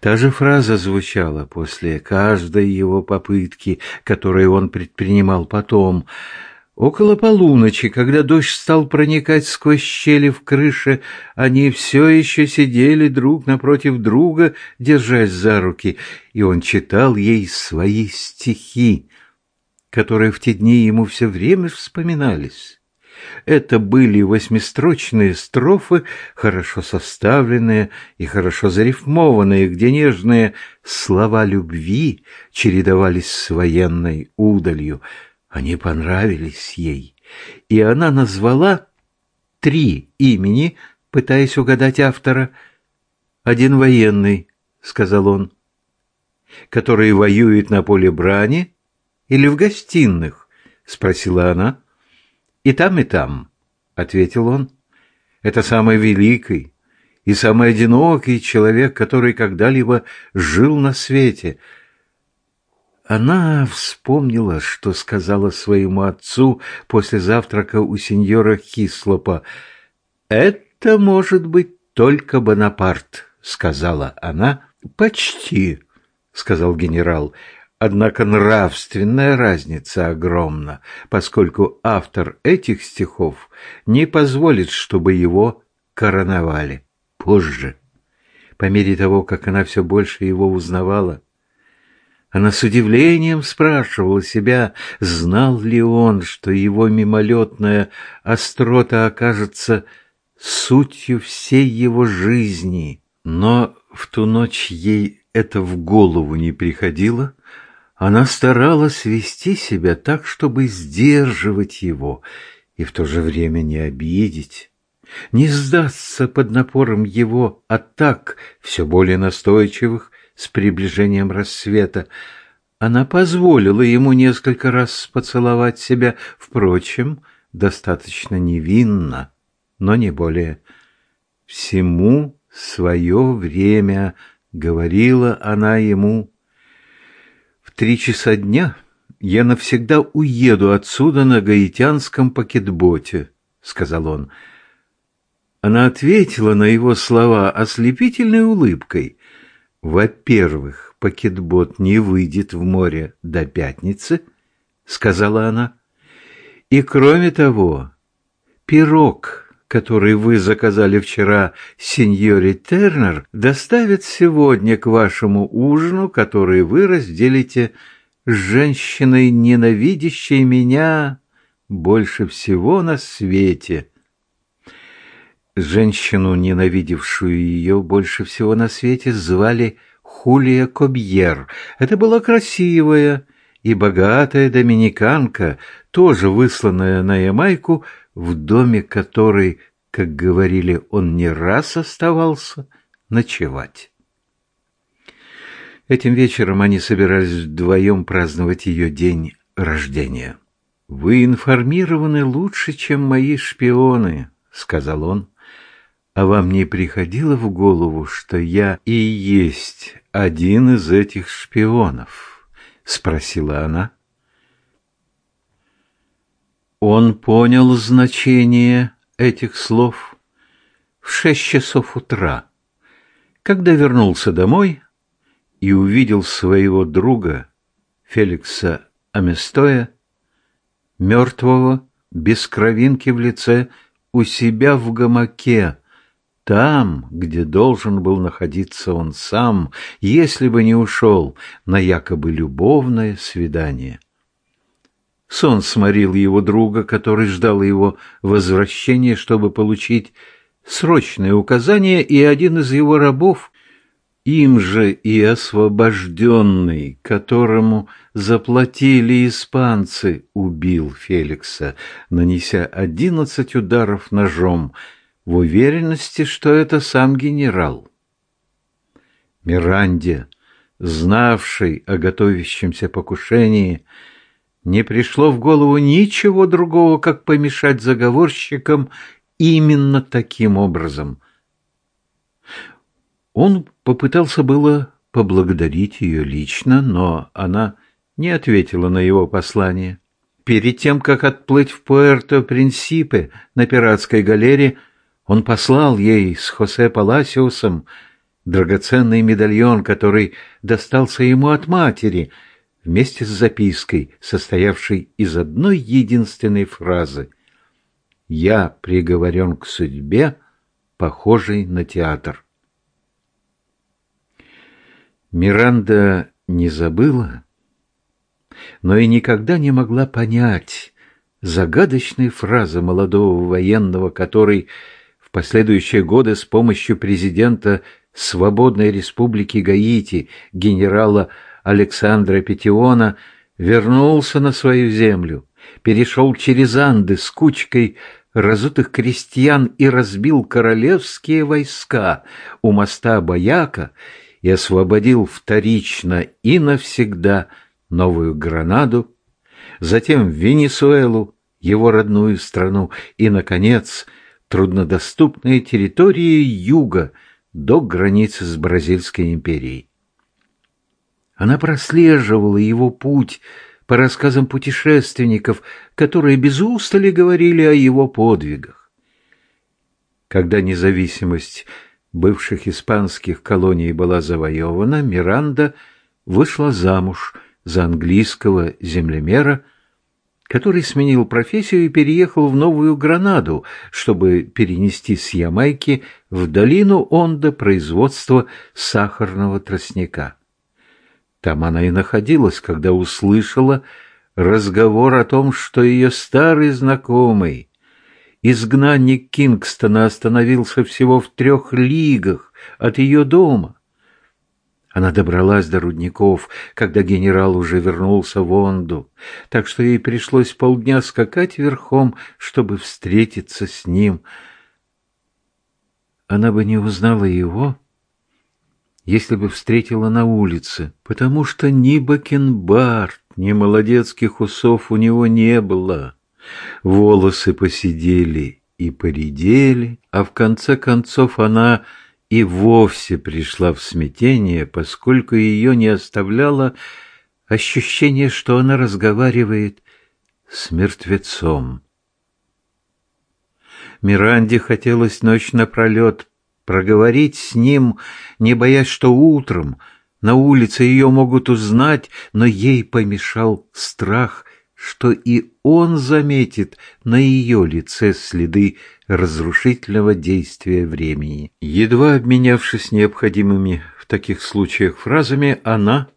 Та же фраза звучала после каждой его попытки, которую он предпринимал потом. Около полуночи, когда дождь стал проникать сквозь щели в крыше, они все еще сидели друг напротив друга, держась за руки, и он читал ей свои стихи, которые в те дни ему все время вспоминались. Это были восьмистрочные строфы, хорошо составленные и хорошо зарифмованные, где нежные слова любви чередовались с военной удалью. Они понравились ей, и она назвала три имени, пытаясь угадать автора. «Один военный», — сказал он, — «который воюет на поле брани или в гостиных?» — спросила она. «И там, и там», — ответил он. «Это самый великий и самый одинокий человек, который когда-либо жил на свете». Она вспомнила, что сказала своему отцу после завтрака у сеньора Хислопа. «Это может быть только Бонапарт», — сказала она. «Почти», — сказал генерал. Однако нравственная разница огромна, поскольку автор этих стихов не позволит, чтобы его короновали позже. По мере того, как она все больше его узнавала, она с удивлением спрашивала себя, знал ли он, что его мимолетная острота окажется сутью всей его жизни. Но в ту ночь ей это в голову не приходило, она старалась вести себя так, чтобы сдерживать его и в то же время не обидеть, не сдаться под напором его атак, все более настойчивых, с приближением рассвета. Она позволила ему несколько раз поцеловать себя, впрочем, достаточно невинно, но не более. «Всему свое время», — говорила она ему, три часа дня я навсегда уеду отсюда на гаитянском пакетботе, сказал он. Она ответила на его слова ослепительной улыбкой. Во-первых, пакетбот не выйдет в море до пятницы, сказала она. И кроме того, пирог, который вы заказали вчера сеньоре Тернер, доставят сегодня к вашему ужину, который вы разделите с женщиной, ненавидящей меня больше всего на свете. Женщину, ненавидевшую ее больше всего на свете, звали Хулия Кобьер. Это была красивая и богатая доминиканка, тоже высланная на Ямайку, в доме которой, как говорили, он не раз оставался ночевать. Этим вечером они собирались вдвоем праздновать ее день рождения. «Вы информированы лучше, чем мои шпионы», — сказал он. «А вам не приходило в голову, что я и есть один из этих шпионов?» — спросила она. Он понял значение этих слов в шесть часов утра, когда вернулся домой и увидел своего друга Феликса Аместоя, мертвого, без кровинки в лице, у себя в гамаке, там, где должен был находиться он сам, если бы не ушел на якобы любовное свидание. Сон сморил его друга, который ждал его возвращения, чтобы получить срочное указание, и один из его рабов, им же и освобожденный, которому заплатили испанцы, убил Феликса, нанеся одиннадцать ударов ножом, в уверенности, что это сам генерал. Миранде, знавший о готовящемся покушении, не пришло в голову ничего другого, как помешать заговорщикам именно таким образом. Он попытался было поблагодарить ее лично, но она не ответила на его послание. Перед тем, как отплыть в Пуэрто-Принсипе на пиратской галере, он послал ей с Хосе Паласиусом драгоценный медальон, который достался ему от матери, вместе с запиской, состоявшей из одной единственной фразы «Я приговорен к судьбе, похожей на театр». Миранда не забыла, но и никогда не могла понять загадочной фразы молодого военного, который в последующие годы с помощью президента Свободной Республики Гаити генерала Александра Петиона вернулся на свою землю, перешел через Анды с кучкой разутых крестьян и разбил королевские войска у моста Баяка и освободил вторично и навсегда Новую Гранаду, затем Венесуэлу, его родную страну, и, наконец, труднодоступные территории юга до границы с Бразильской империей. Она прослеживала его путь по рассказам путешественников, которые без устали говорили о его подвигах. Когда независимость бывших испанских колоний была завоевана, Миранда вышла замуж за английского землемера, который сменил профессию и переехал в Новую Гранаду, чтобы перенести с Ямайки в долину Онда производство сахарного тростника. Там она и находилась, когда услышала разговор о том, что ее старый знакомый, изгнанник Кингстона остановился всего в трех лигах от ее дома. Она добралась до рудников, когда генерал уже вернулся в Онду, так что ей пришлось полдня скакать верхом, чтобы встретиться с ним. Она бы не узнала его, если бы встретила на улице, потому что ни бакенбард, ни молодецких усов у него не было. Волосы посидели и поредели, а в конце концов она и вовсе пришла в смятение, поскольку ее не оставляло ощущение, что она разговаривает с мертвецом. Миранде хотелось ночь напролет проговорить с ним, не боясь, что утром на улице ее могут узнать, но ей помешал страх, что и он заметит на ее лице следы разрушительного действия времени. Едва обменявшись необходимыми в таких случаях фразами, она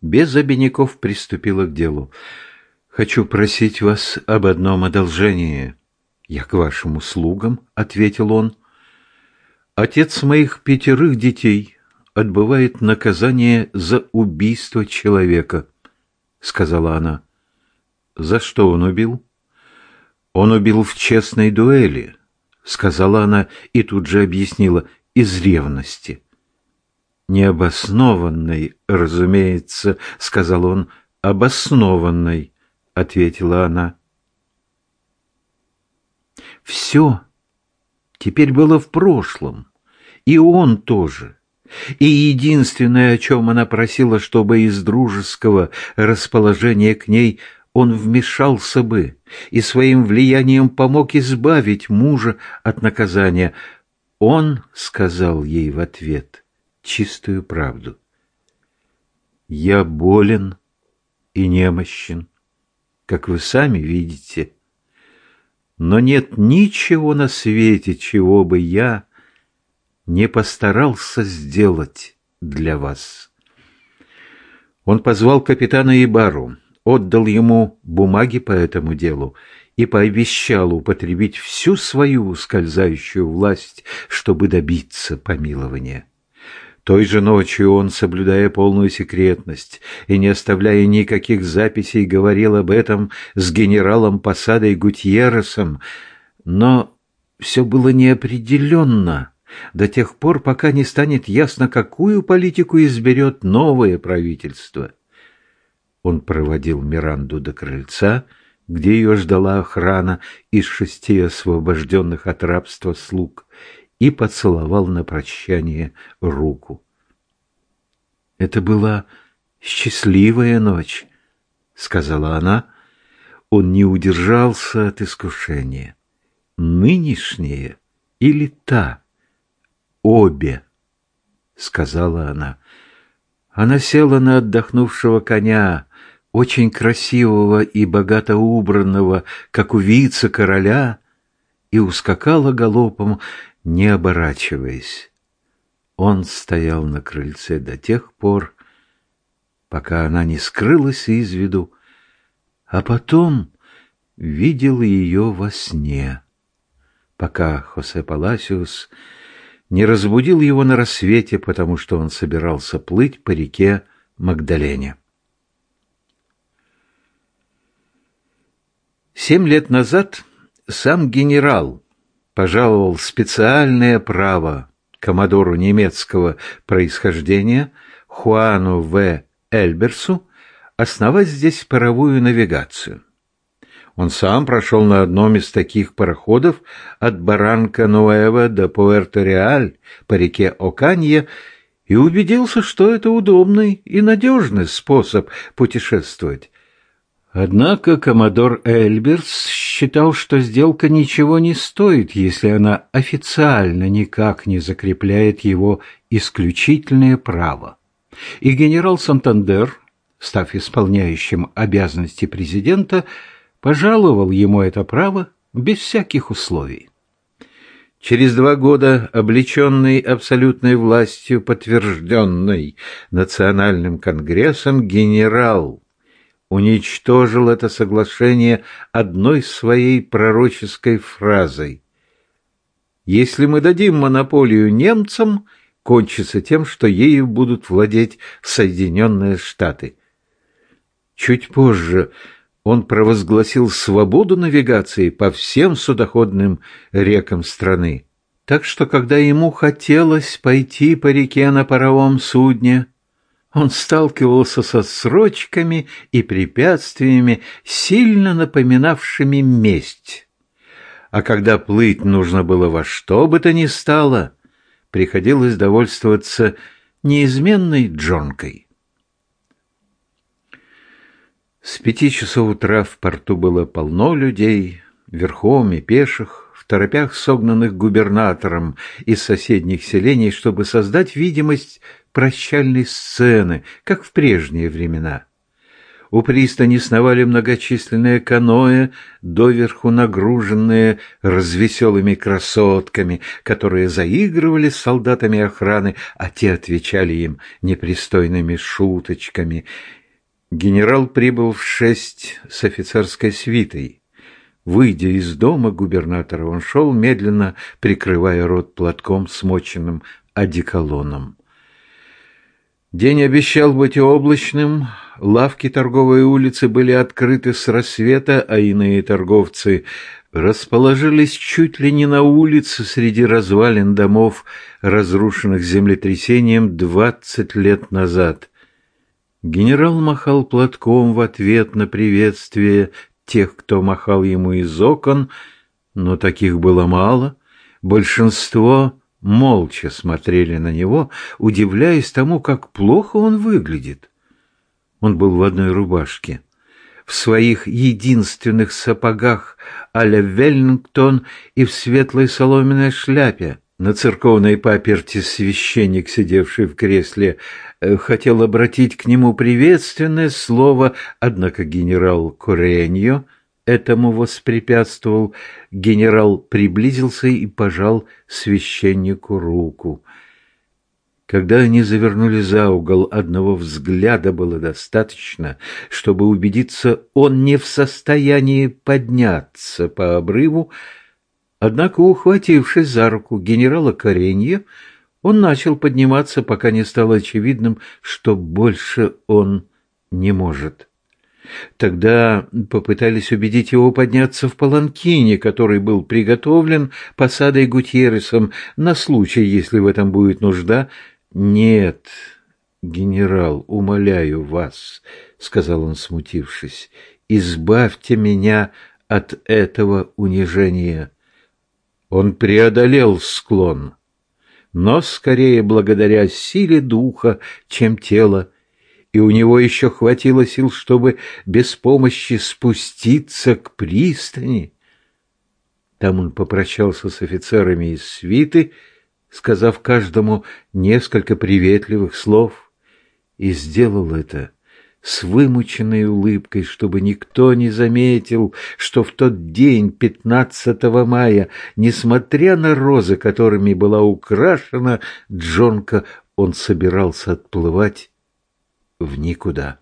без обиняков приступила к делу. «Хочу просить вас об одном одолжении». «Я к вашим услугам», — ответил он. Отец моих пятерых детей отбывает наказание за убийство человека, сказала она. За что он убил? Он убил в честной дуэли, сказала она и тут же объяснила, из ревности. Необоснованной, разумеется, сказал он, обоснованной, ответила она. Все теперь было в прошлом, и он тоже. И единственное, о чем она просила, чтобы из дружеского расположения к ней он вмешался бы и своим влиянием помог избавить мужа от наказания. Он сказал ей в ответ чистую правду. «Я болен и немощен, как вы сами видите но нет ничего на свете, чего бы я не постарался сделать для вас. Он позвал капитана Ибару, отдал ему бумаги по этому делу и пообещал употребить всю свою ускользающую власть, чтобы добиться помилования. Той же ночью он, соблюдая полную секретность и не оставляя никаких записей, говорил об этом с генералом Посадой Гутьерресом, но все было неопределенно до тех пор, пока не станет ясно, какую политику изберет новое правительство. Он проводил Миранду до крыльца, где ее ждала охрана из шести освобожденных от рабства слуг, и поцеловал на прощание руку. Это была счастливая ночь, сказала она. Он не удержался от искушения. Нынешняя или та? Обе. — сказала она. Она села на отдохнувшего коня, очень красивого и богато убранного, как у вице-короля, и ускакала галопом, не оборачиваясь. Он стоял на крыльце до тех пор, пока она не скрылась из виду, а потом видел ее во сне, пока Хосе Паласиус не разбудил его на рассвете, потому что он собирался плыть по реке Магдалене. Семь лет назад сам генерал пожаловал специальное право коммодору немецкого происхождения Хуану В. Эльберсу основать здесь паровую навигацию. Он сам прошел на одном из таких пароходов от Баранка-Нуэва до Пуэрто-Реаль по реке Оканье и убедился, что это удобный и надежный способ путешествовать. Однако коммодор Эльберс считал, что сделка ничего не стоит, если она официально никак не закрепляет его исключительное право. И генерал Сантандер, став исполняющим обязанности президента, пожаловал ему это право без всяких условий. Через два года, облеченный абсолютной властью, подтвержденной Национальным конгрессом, генерал уничтожил это соглашение одной своей пророческой фразой. «Если мы дадим монополию немцам, кончится тем, что ею будут владеть Соединенные Штаты». Чуть позже он провозгласил свободу навигации по всем судоходным рекам страны. Так что, когда ему хотелось пойти по реке на паровом судне, он сталкивался со срочками и препятствиями, сильно напоминавшими месть. А когда плыть нужно было во что бы то ни стало, приходилось довольствоваться неизменной джонкой. С пяти часов утра в порту было полно людей, верхом и пеших, в торопях согнанных губернатором из соседних селений, чтобы создать видимость прощальной сцены, как в прежние времена. У пристани сновали многочисленные каноэ, доверху нагруженные развеселыми красотками, которые заигрывали с солдатами охраны, а те отвечали им непристойными шуточками. Генерал прибыл в шесть с офицерской свитой. Выйдя из дома губернатора, он шел медленно, прикрывая рот платком, смоченным одеколоном. День обещал быть облачным, лавки торговой улицы были открыты с рассвета, а иные торговцы расположились чуть ли не на улице среди развалин домов, разрушенных землетрясением двадцать лет назад. Генерал махал платком в ответ на приветствие тех, кто махал ему из окон, но таких было мало. Большинство молча смотрели на него, удивляясь тому, как плохо он выглядит. Он был в одной рубашке, в своих единственных сапогах а-ля Веллингтон и в светлой соломенной шляпе. На церковной паперти священник, сидевший в кресле, э, хотел обратить к нему приветственное слово, однако генерал Кореньо этому воспрепятствовал. Генерал приблизился и пожал священнику руку. Когда они завернули за угол, одного взгляда было достаточно, чтобы убедиться, он не в состоянии подняться по обрыву, Однако, ухватившись за руку генерала Коренье, он начал подниматься, пока не стало очевидным, что больше он не может. Тогда попытались убедить его подняться в паланкине, который был приготовлен посадой Гутьерресом на случай, если в этом будет нужда. «Нет, генерал, умоляю вас», — сказал он, смутившись, — «избавьте меня от этого унижения». Он преодолел склон, но скорее благодаря силе духа, чем тела, и у него еще хватило сил, чтобы без помощи спуститься к пристани. Там он попрощался с офицерами из свиты, сказав каждому несколько приветливых слов, и сделал это с вымученной улыбкой, чтобы никто не заметил, что в тот день, 15 мая, несмотря на розы, которыми была украшена Джонка, он собирался отплывать в никуда.